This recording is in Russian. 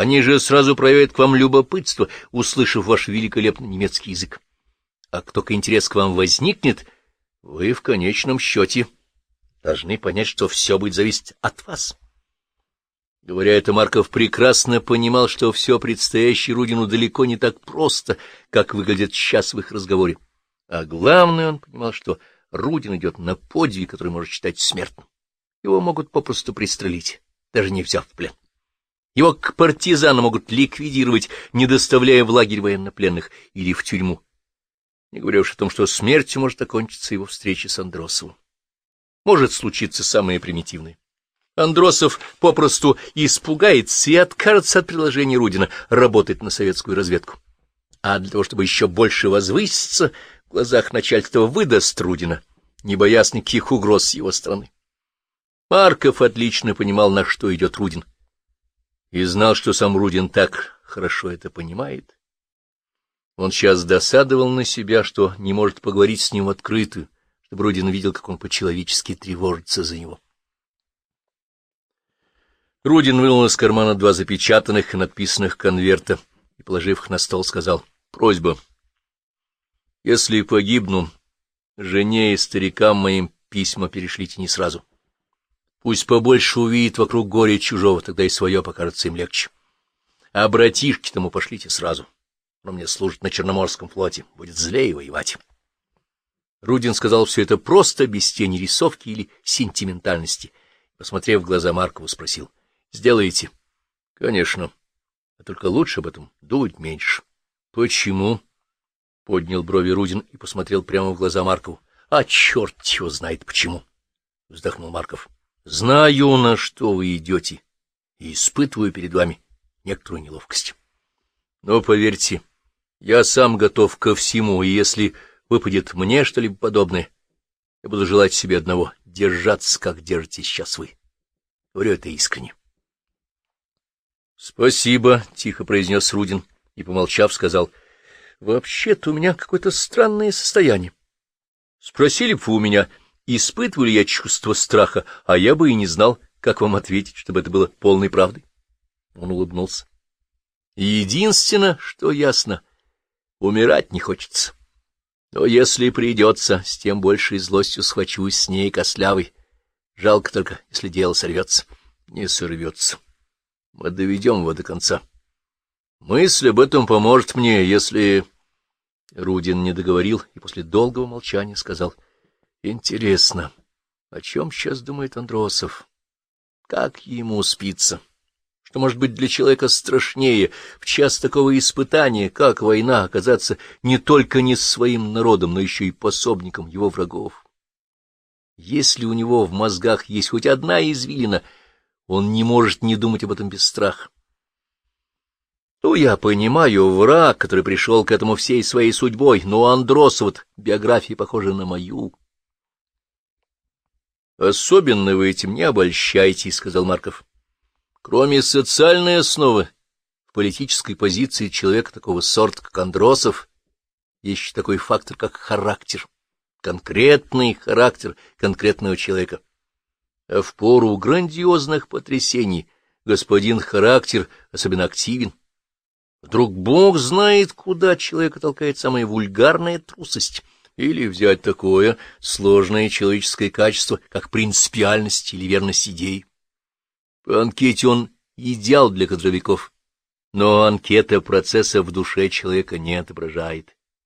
Они же сразу проявят к вам любопытство, услышав ваш великолепный немецкий язык. А как только интерес к вам возникнет, вы в конечном счете должны понять, что все будет зависеть от вас. Говоря это, Марков прекрасно понимал, что все предстоящее Рудину далеко не так просто, как выглядит сейчас в их разговоре. А главное, он понимал, что Рудин идет на подвиг, который может считать смертным. Его могут попросту пристрелить, даже не взяв в плен. Его к партизанам могут ликвидировать, не доставляя в лагерь военнопленных или в тюрьму. Не говоря уж о том, что смертью может окончиться его встреча с Андросовым. Может случиться самое примитивное. Андросов попросту испугается и откажется от приложения Рудина работать на советскую разведку. А для того, чтобы еще больше возвыситься, в глазах начальства выдаст Рудина, не боясь никаких угроз с его стороны. Марков отлично понимал, на что идет Рудин, и знал, что сам Рудин так хорошо это понимает. Он сейчас досадовал на себя, что не может поговорить с ним открыто, чтобы Рудин видел, как он по-человечески тревожится за него. Рудин вынул из кармана два запечатанных и надписанных конверта и, положив их на стол, сказал «Просьба. Если погибну, жене и старикам моим письма перешлите не сразу. Пусть побольше увидит вокруг горя чужого, тогда и свое покажется им легче. А братишки тому пошлите сразу. Он мне служит на Черноморском флоте, будет злее воевать. Рудин сказал все это просто, без тени рисовки или сентиментальности. Посмотрев в глаза Маркову, спросил. — Сделаете? — Конечно. А только лучше об этом думать меньше. — Почему? — поднял брови Рудин и посмотрел прямо в глаза Маркову. — А черт его знает почему! — вздохнул Марков. Знаю, на что вы идете, и испытываю перед вами некоторую неловкость. Но поверьте, я сам готов ко всему, и если выпадет мне что-либо подобное, я буду желать себе одного — держаться, как держитесь сейчас вы. Говорю это искренне. — Спасибо, — тихо произнес Рудин и, помолчав, сказал, — вообще-то у меня какое-то странное состояние. Спросили бы вы у меня, Испытываю ли я чувство страха, а я бы и не знал, как вам ответить, чтобы это было полной правдой. Он улыбнулся. Единственное, что ясно, умирать не хочется. Но если придется, с тем большей злостью схвачусь с ней кослявой. Жалко только, если дело сорвется. Не сорвется. Мы доведем его до конца. Мысль об этом поможет мне, если... Рудин не договорил и после долгого молчания сказал — Интересно, о чем сейчас думает Андросов? Как ему спится? Что может быть для человека страшнее в час такого испытания, как война, оказаться не только не своим народом, но еще и пособником его врагов? Если у него в мозгах есть хоть одна извилина, он не может не думать об этом без страха. Ну, я понимаю, враг, который пришел к этому всей своей судьбой, но Андросов вот биография похожа на мою. Особенно вы этим не обольщайтесь, — сказал Марков. Кроме социальной основы, в политической позиции человека такого сорта, как Андросов, есть еще такой фактор, как характер, конкретный характер конкретного человека. А в пору грандиозных потрясений господин характер особенно активен. Вдруг Бог знает, куда человека толкает самая вульгарная трусость — или взять такое сложное человеческое качество, как принципиальность или верность идей. По анкете он идеал для кадровиков, но анкета процесса в душе человека не отображает.